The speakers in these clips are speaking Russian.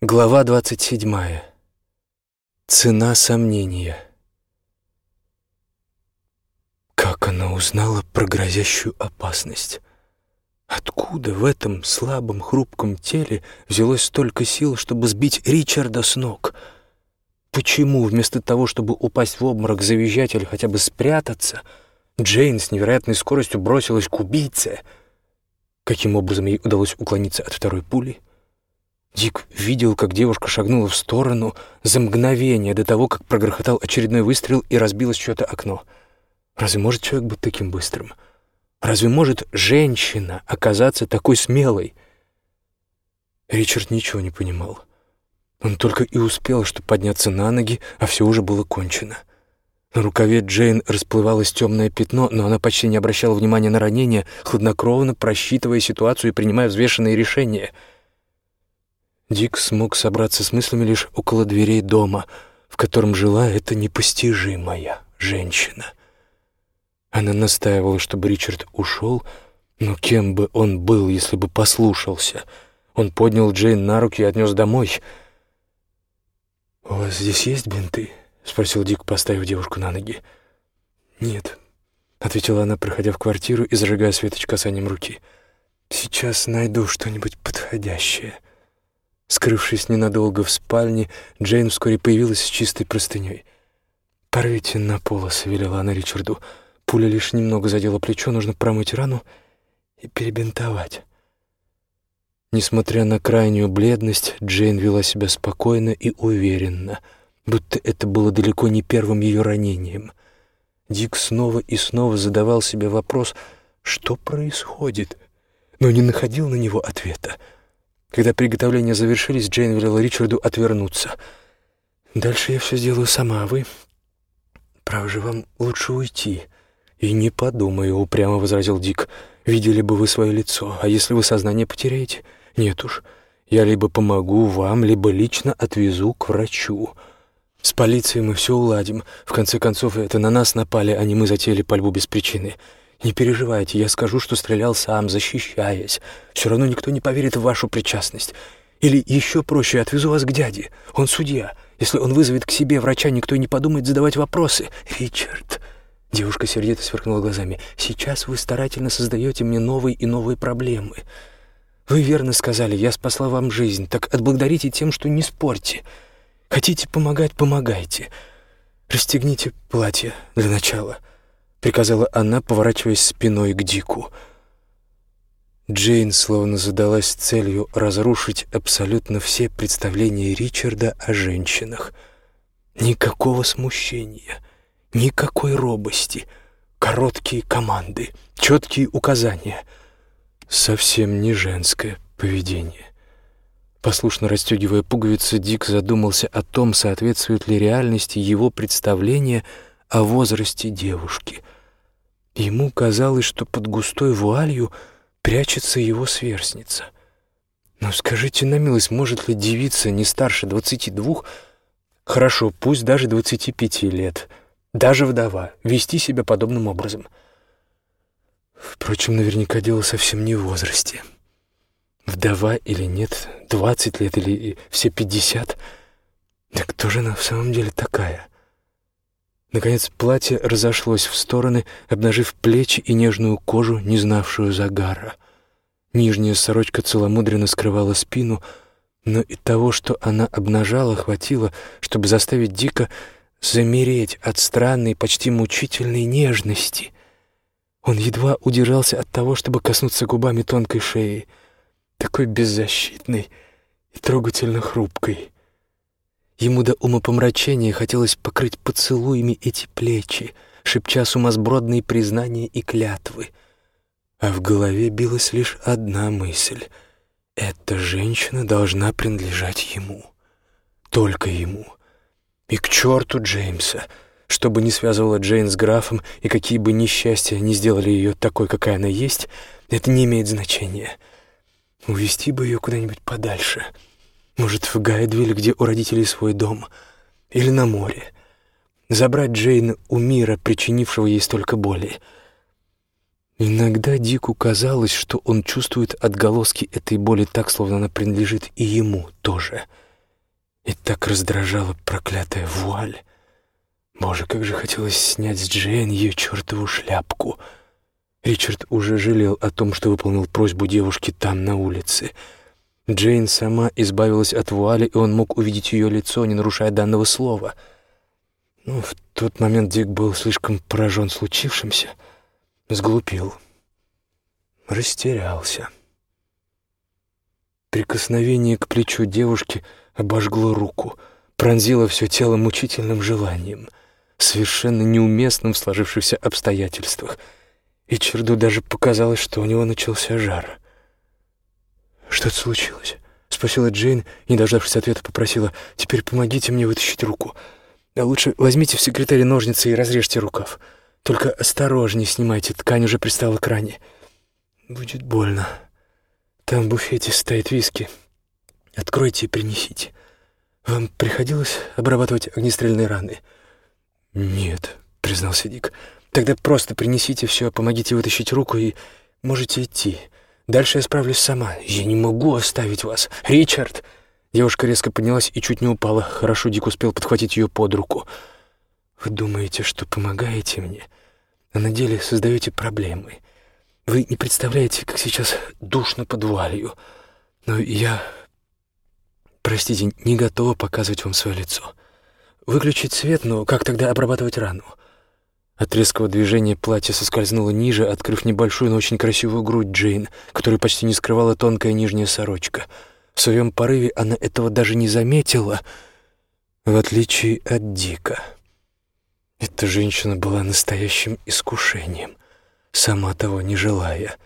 Глава двадцать седьмая. Цена сомнения. Как она узнала про грозящую опасность? Откуда в этом слабом, хрупком теле взялось столько сил, чтобы сбить Ричарда с ног? Почему вместо того, чтобы упасть в обморок, завизжать или хотя бы спрятаться, Джейн с невероятной скоростью бросилась к убийце? Каким образом ей удалось уклониться от второй пули? — Дик видел, как девушка шагнула в сторону за мгновение до того, как прогрохотал очередной выстрел и разбилось чье-то окно. Разве может человек быть таким быстрым? Разве может женщина оказаться такой смелой? Ричард ничего не понимал. Он только и успел, что подняться на ноги, а все уже было кончено. На рукаве Джейн расплывалось темное пятно, но она почти не обращала внимания на ранение, хладнокровно просчитывая ситуацию и принимая взвешенные решения — Дик смог собраться с мыслями лишь около дверей дома, в котором жила эта непостижимая женщина. Она настаивала, чтобы Ричард ушел, но кем бы он был, если бы послушался? Он поднял Джейн на руки и отнес домой. «У вас здесь есть бинты?» — спросил Дик, поставив девушку на ноги. «Нет», — ответила она, проходя в квартиру и зажигая светоч касанием руки. «Сейчас найду что-нибудь подходящее». Скрывшись ненадолго в спальне, Джейн вскоре появилась с чистой простыней. «Порвите на полос», — велела она Ричарду. Пуля лишь немного задела плечо, нужно промыть рану и перебинтовать. Несмотря на крайнюю бледность, Джейн вела себя спокойно и уверенно, будто это было далеко не первым ее ранением. Дик снова и снова задавал себе вопрос, что происходит, но не находил на него ответа. Когда приготовления завершились, Джейн велела Ричарду отвернуться. «Дальше я все сделаю сама, а вы...» «Право же, вам лучше уйти». «И не подумаю», — упрямо возразил Дик. «Видели бы вы свое лицо, а если вы сознание потеряете?» «Нет уж, я либо помогу вам, либо лично отвезу к врачу. С полицией мы все уладим. В конце концов, это на нас напали, а не мы затеяли пальбу без причины. Не переживайте, я скажу, что стрелял сам, защищаясь. Все равно никто не поверит в вашу причастность. Или еще проще, отвезу вас к дяде. Он судья. Если он вызовет к себе врача, никто не подумает задавать вопросы. Ричард...» Девушка сердито сверкнула глазами. «Сейчас вы старательно создаете мне новые и новые проблемы. Вы верно сказали, я спасла вам жизнь. Так отблагодарите тем, что не спорьте. Хотите помогать — помогайте. Расстегните платье для начала». — приказала она, поворачиваясь спиной к Дику. Джейн словно задалась целью разрушить абсолютно все представления Ричарда о женщинах. Никакого смущения, никакой робости, короткие команды, четкие указания. Совсем не женское поведение. Послушно расстегивая пуговицы, Дик задумался о том, соответствует ли реальности его представление о возрасте девушки. Ему казалось, что под густой вуалью прячется его сверстница. Но скажите на милость, может ли девица не старше двадцати двух, хорошо, пусть даже двадцати пяти лет, даже вдова, вести себя подобным образом? Впрочем, наверняка дело совсем не в возрасте. Вдова или нет, двадцать лет или все пятьдесят. Да кто же она в самом деле такая? — Наконец платье разошлось в стороны, обнажив плечи и нежную кожу, не знавшую загара. Нижняя сорочка целомудренно скрывала спину, но и того, что она обнажала, хватило, чтобы заставить Дика замереть от странной, почти мучительной нежности. Он едва удержался от того, чтобы коснуться губами тонкой шеи, такой беззащитной и трогательно хрупкой. Ему до умопомрачения хотелось покрыть поцелуями эти плечи, шепча сумасбродные признания и клятвы. А в голове билась лишь одна мысль — эта женщина должна принадлежать ему. Только ему. И к черту Джеймса — что бы ни связывало Джейн с графом и какие бы несчастья не сделали ее такой, какая она есть, это не имеет значения. Увести бы ее куда-нибудь подальше — может, в Гайдвиль, где у родителей свой дом, или на море. Забрать Джейн у мира, причинившего ей столько боли. Иногда Дику казалось, что он чувствует отголоски этой боли так, словно она принадлежит и ему тоже. И так раздражала проклятая вуаль. Боже, как же хотелось снять с Джейн ее чертову шляпку. Ричард уже жалел о том, что выполнил просьбу девушки там, на улице. Джейн сама избавилась от вуали, и он мог увидеть ее лицо, не нарушая данного слова. Но в тот момент Дик был слишком поражен случившимся, сглупил, растерялся. Прикосновение к плечу девушки обожгло руку, пронзило все тело мучительным желанием, совершенно неуместным в сложившихся обстоятельствах. И Черду даже показалось, что у него начался жар. «Что-то случилось?» — спросила Джейн, не дождавшись ответа, попросила. «Теперь помогите мне вытащить руку. А лучше возьмите в секретаре ножницы и разрежьте рукав. Только осторожнее снимайте, ткань уже пристала к ране. Будет больно». Там в буфете стоит виски. Откройте и принесите. Вам приходилось обрабатывать огнестрельные раны? Нет, признался Дик. Тогда просто принесите все, помогите вытащить руку и можете идти. Дальше я справлюсь сама. Я не могу оставить вас. Ричард! Девушка резко поднялась и чуть не упала. Хорошо Дик успел подхватить ее под руку. Вы думаете, что помогаете мне, а на деле создаете проблемы. Вы не представляете, как сейчас душно под вуалью. Но я, простите, не готова показывать вам свое лицо. Выключить свет, но как тогда обрабатывать рану? От резкого движения платье соскользнуло ниже, открыв небольшую, но очень красивую грудь Джейн, которую почти не скрывала тонкая нижняя сорочка. В своем порыве она этого даже не заметила, в отличие от Дика. Эта женщина была настоящим искушением сама того не желая.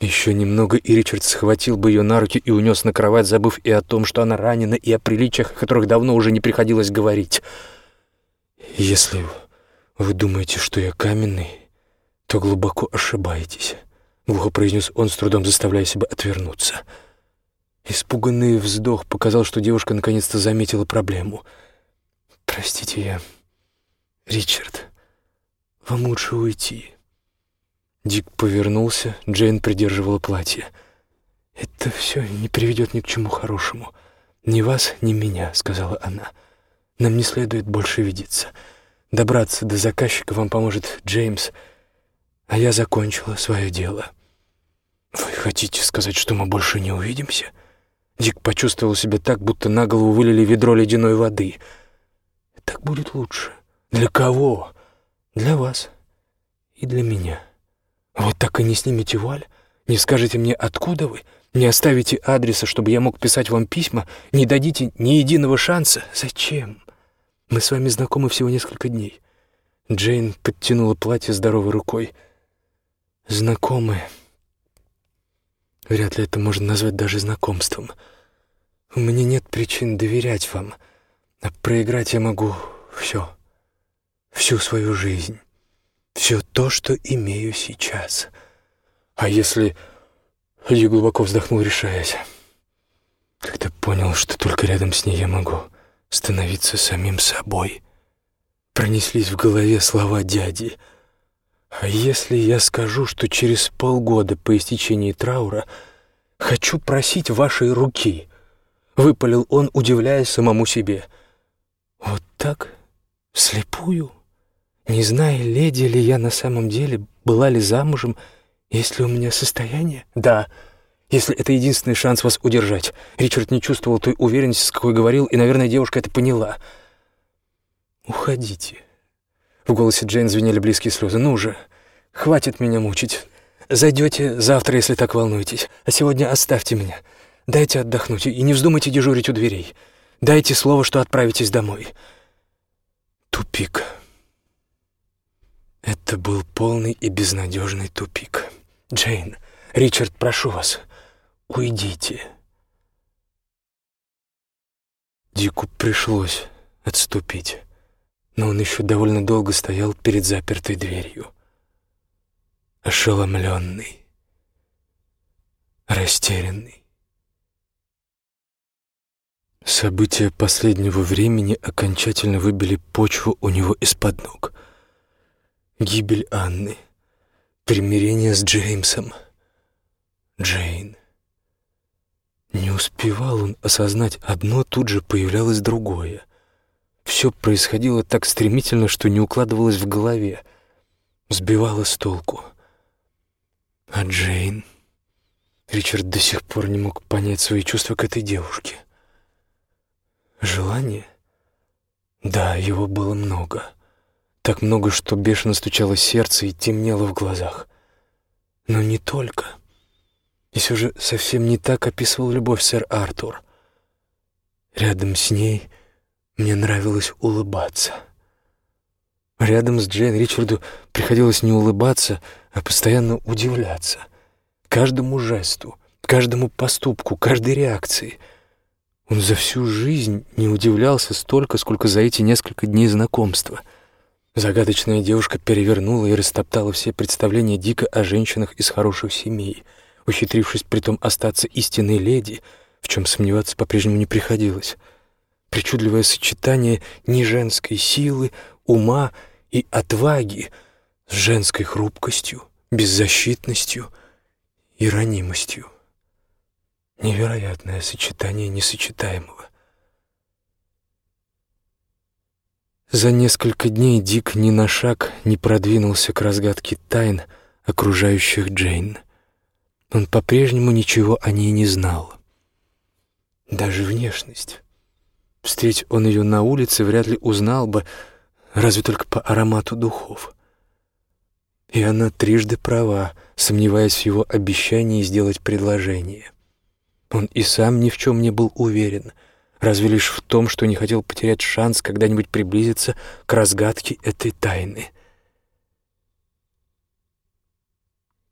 Еще немного, и Ричард схватил бы ее на руки и унес на кровать, забыв и о том, что она ранена, и о приличиях, о которых давно уже не приходилось говорить. «Если вы думаете, что я каменный, то глубоко ошибаетесь», — глухо произнес он, с трудом заставляя себя отвернуться. Испуганный вздох показал, что девушка наконец-то заметила проблему. «Простите, я... Ричард, вам лучше уйти». Дик повернулся, Джейн придерживала платье. «Это все не приведет ни к чему хорошему. Ни вас, ни меня», — сказала она. «Нам не следует больше видеться. Добраться до заказчика вам поможет Джеймс, а я закончила свое дело». «Вы хотите сказать, что мы больше не увидимся?» Дик почувствовал себя так, будто на голову вылили ведро ледяной воды. «Так будет лучше. Для кого? Для вас и для меня». «Вот так и не снимете вуаль? Не скажете мне, откуда вы? Не оставите адреса, чтобы я мог писать вам письма? Не дадите ни единого шанса? Зачем? Мы с вами знакомы всего несколько дней». Джейн подтянула платье здоровой рукой. «Знакомы. Вряд ли это можно назвать даже знакомством. У меня нет причин доверять вам, а проиграть я могу все, всю свою жизнь» все то, что имею сейчас. А если... Я глубоко вздохнул, решаясь. Когда понял, что только рядом с ней я могу становиться самим собой. Пронеслись в голове слова дяди. А если я скажу, что через полгода по истечении траура хочу просить вашей руки? Выпалил он, удивляясь самому себе. Вот так? Слепую? Не зная, леди ли я на самом деле, была ли замужем, есть ли у меня состояние? Да, если это единственный шанс вас удержать. Ричард не чувствовал той уверенности, с какой говорил, и, наверное, девушка это поняла. «Уходите». В голосе Джейн звенели близкие слезы. «Ну же, хватит меня мучить. Зайдете завтра, если так волнуетесь. А сегодня оставьте меня. Дайте отдохнуть и не вздумайте дежурить у дверей. Дайте слово, что отправитесь домой». Тупик. Это был полный и безнадежный тупик. «Джейн, Ричард, прошу вас, уйдите». Дику пришлось отступить, но он еще довольно долго стоял перед запертой дверью. Ошеломленный, растерянный. События последнего времени окончательно выбили почву у него из-под ног — Гибель Анны. Примирение с Джеймсом. Джейн. Не успевал он осознать одно, тут же появлялось другое. Все происходило так стремительно, что не укладывалось в голове, сбивало с толку. А Джейн... Ричард до сих пор не мог понять свои чувства к этой девушке. Желание? Да, его было много. Так много, что бешено стучало сердце и темнело в глазах. Но не только. И все же совсем не так описывал любовь сэр Артур. Рядом с ней мне нравилось улыбаться. Рядом с Джейн Ричарду приходилось не улыбаться, а постоянно удивляться. Каждому жесту, каждому поступку, каждой реакции. Он за всю жизнь не удивлялся столько, сколько за эти несколько дней знакомства. Загадочная девушка перевернула и растоптала все представления Дика о женщинах из хороших семей, ухитрившись притом остаться истинной леди, в чем сомневаться по-прежнему не приходилось причудливое сочетание неженской силы, ума и отваги с женской хрупкостью, беззащитностью и ранимостью. Невероятное сочетание несочетаемого. За несколько дней Дик ни на шаг не продвинулся к разгадке тайн, окружающих Джейн. Он по-прежнему ничего о ней не знал. Даже внешность. Встреть он ее на улице, вряд ли узнал бы, разве только по аромату духов. И она трижды права, сомневаясь в его обещании сделать предложение. Он и сам ни в чем не был уверен, разве лишь в том, что не хотел потерять шанс когда-нибудь приблизиться к разгадке этой тайны.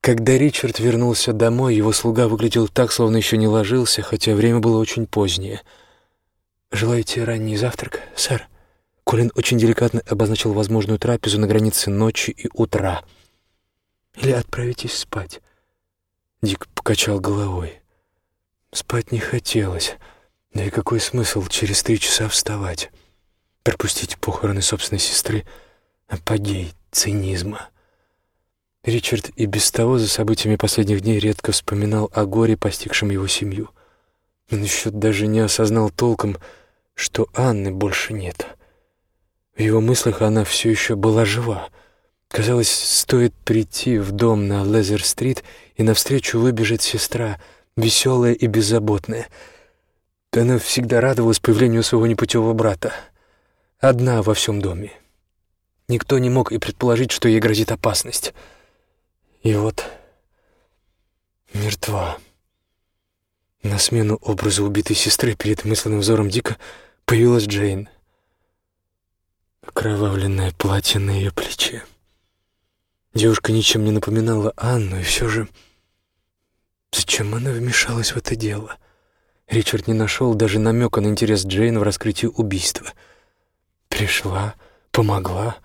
Когда Ричард вернулся домой, его слуга выглядел так, словно еще не ложился, хотя время было очень позднее — «Желаете ранний завтрак, сэр?» Колин очень деликатно обозначил возможную трапезу на границе ночи и утра. «Или отправитесь спать?» Дик покачал головой. Спать не хотелось. Да и какой смысл через три часа вставать? Пропустить похороны собственной сестры — апогей цинизма. Ричард и без того за событиями последних дней редко вспоминал о горе, постигшем его семью. Он еще даже не осознал толком, что Анны больше нет. В его мыслях она все еще была жива. Казалось, стоит прийти в дом на Лезер-стрит, и навстречу выбежит сестра, веселая и беззаботная. Она всегда радовалась появлению своего непутевого брата. Одна во всем доме. Никто не мог и предположить, что ей грозит опасность. И вот мертва. На смену образу убитой сестры перед мысленным взором Дика появилась Джейн. Окровавленное платье на ее плече. Девушка ничем не напоминала Анну, и все же... Зачем она вмешалась в это дело? Ричард не нашел даже намека на интерес Джейн в раскрытии убийства. Пришла, помогла,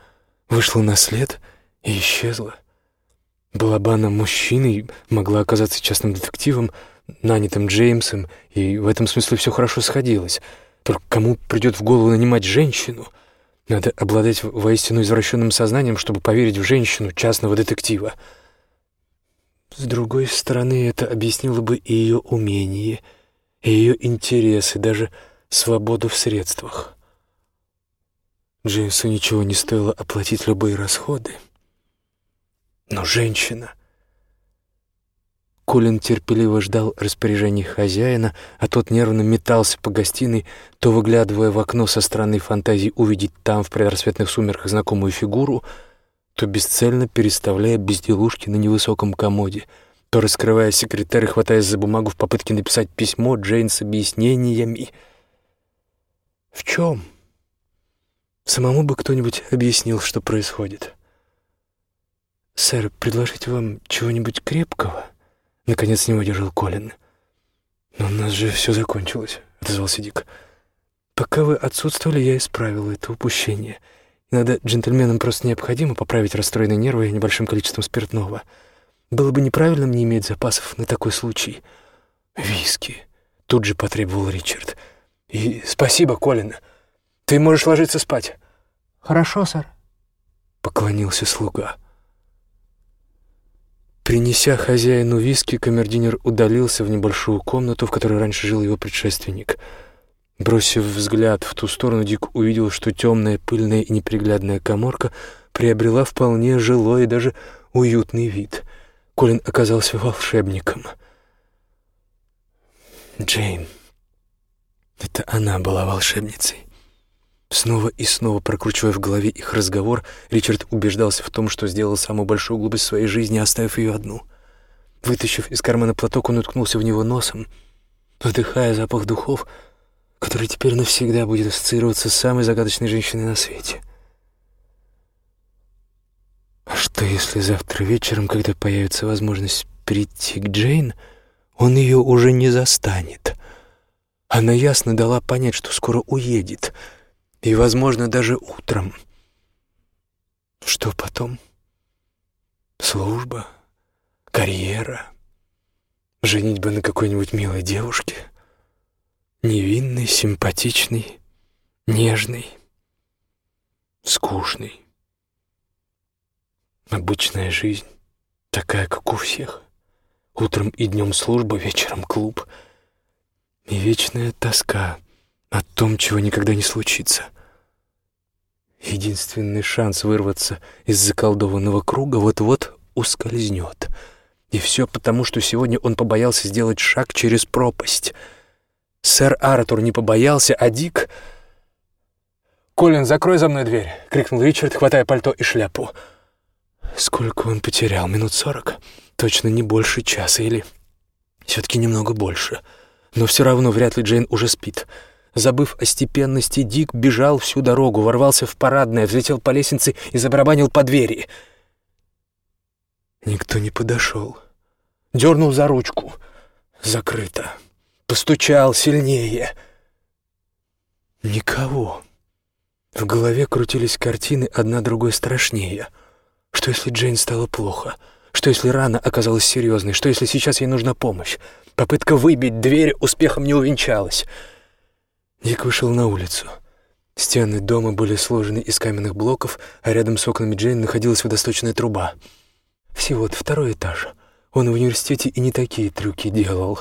вышла на след и исчезла. Была бы она мужчиной, могла оказаться частным детективом, нанятым Джеймсом, и в этом смысле все хорошо сходилось. Только кому придет в голову нанимать женщину? Надо обладать воистину извращенным сознанием, чтобы поверить в женщину частного детектива. С другой стороны, это объяснило бы и ее умение, и ее интересы, даже свободу в средствах. Джеймсу ничего не стоило оплатить любые расходы. Но женщина — Колин терпеливо ждал распоряжений хозяина, а тот нервно метался по гостиной, то выглядывая в окно со странной фантазией увидеть там в предрассветных сумерках знакомую фигуру, то бесцельно переставляя безделушки на невысоком комоде, то раскрывая секретарь и хватаясь за бумагу в попытке написать письмо Джейн с объяснениями. «В чем?» Самому бы кто-нибудь объяснил, что происходит. «Сэр, предложить вам чего-нибудь крепкого?» Наконец не выдержал Колин. «Но у нас же все закончилось», — отозвался Дик. «Пока вы отсутствовали, я исправил это упущение. Иногда джентльменам просто необходимо поправить расстроенные нервы небольшим количеством спиртного. Было бы неправильным не иметь запасов на такой случай. Виски», — тут же потребовал Ричард. «И спасибо, Колин. Ты можешь ложиться спать». «Хорошо, сэр», — поклонился слуга. Принеся хозяину виски, камердинер удалился в небольшую комнату, в которой раньше жил его предшественник. Бросив взгляд в ту сторону, Дик увидел, что темная, пыльная и неприглядная коморка приобрела вполне жилой и даже уютный вид. Колин оказался волшебником. Джейн. Это она была волшебницей. Снова и снова прокручивая в голове их разговор, Ричард убеждался в том, что сделал самую большую глупость в своей жизни, оставив ее одну. Вытащив из кармана платок, он уткнулся в него носом, вдыхая запах духов, который теперь навсегда будет ассоциироваться с самой загадочной женщиной на свете. А что, если завтра вечером, когда появится возможность прийти к Джейн, он ее уже не застанет? Она ясно дала понять, что скоро уедет — и, возможно, даже утром. Что потом? Служба, карьера, женитьба на какой-нибудь милой девушке, невинной, симпатичной, нежной, скучной. Обычная жизнь, такая, как у всех. Утром и днем служба, вечером клуб. И вечная тоска о том, чего никогда не случится. Единственный шанс вырваться из заколдованного круга вот-вот ускользнет. И все потому, что сегодня он побоялся сделать шаг через пропасть. Сэр Артур не побоялся, а Дик... «Колин, закрой за мной дверь!» — крикнул Ричард, хватая пальто и шляпу. Сколько он потерял? Минут сорок? Точно не больше часа или... Все-таки немного больше. Но все равно вряд ли Джейн уже спит. Забыв о степенности, Дик бежал всю дорогу, ворвался в парадное, взлетел по лестнице и забарабанил по двери. Никто не подошел. Дернул за ручку. Закрыто. Постучал сильнее. Никого. В голове крутились картины, одна другой страшнее. Что, если Джейн стало плохо? Что, если рана оказалась серьезной? Что, если сейчас ей нужна помощь? Попытка выбить дверь успехом не увенчалась. Ник вышел на улицу. Стены дома были сложены из каменных блоков, а рядом с окнами Джейн находилась водосточная труба. Всего-то второй этаж. Он в университете и не такие трюки делал.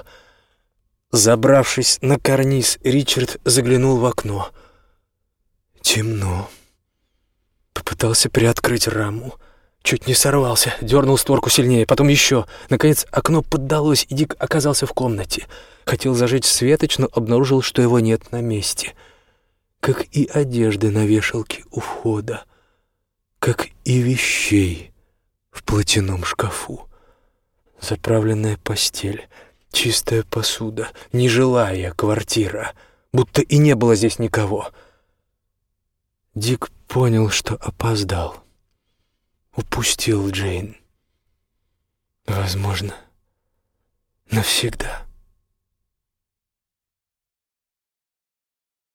Забравшись на карниз, Ричард заглянул в окно. Темно. Попытался приоткрыть раму. Чуть не сорвался, дернул створку сильнее, потом еще. Наконец окно поддалось, и Дик оказался в комнате — Хотел зажечь светоч, но обнаружил, что его нет на месте. Как и одежды на вешалке у входа. Как и вещей в платяном шкафу. Заправленная постель, чистая посуда, нежилая квартира. Будто и не было здесь никого. Дик понял, что опоздал. Упустил Джейн. Возможно, навсегда.